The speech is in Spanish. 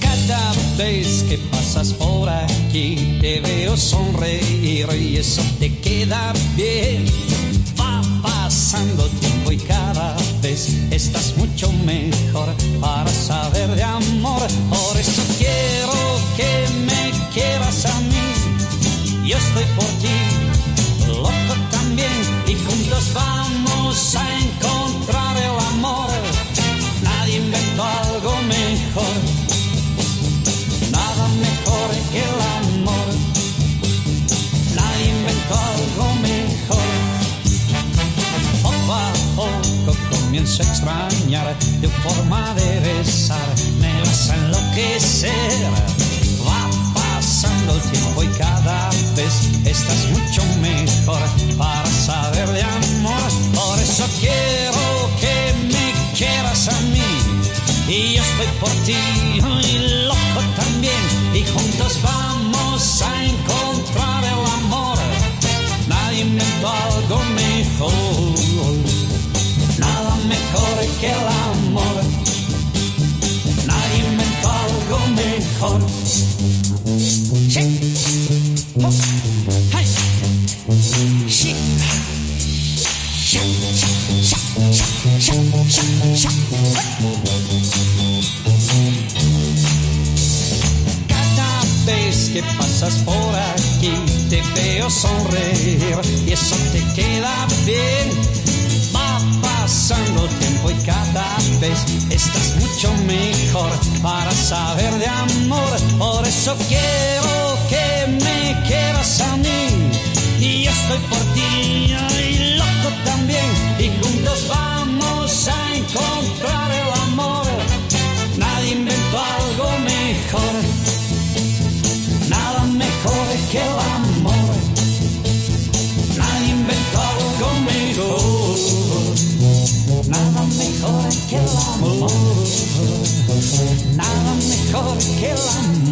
Cada vez que pasas por aquí te veo sonreír y eso te queda bien. Va pasando tiempo y cada vez estás mucho mejor para saber de amor. Por eso quiero que me quieras a mí. Yo estoy por ti comienzo a extrañar tu forma de besar, me vas a enloquecer. Va pasando el tiempo y cada vez estás mucho mejor para saber de amor. Por eso quiero que me quieras a mí. Y yo estoy por ti, y loco también. Y juntos vamos mejor. Sí. Oh. Hey. Sí. Sha, sha, sha, sha, sha, sha, sha. Cada vez que pasas por aquí te veo sonreír y eso te queda bien. Va pasando tiempo estás mucho mejor para saber de amor. Por eso quiero que me quieras a mí y yo estoy por ti y loco también y juntos vamos a encontrar el amor. Nadie inventó algo mejor, nada que el amor.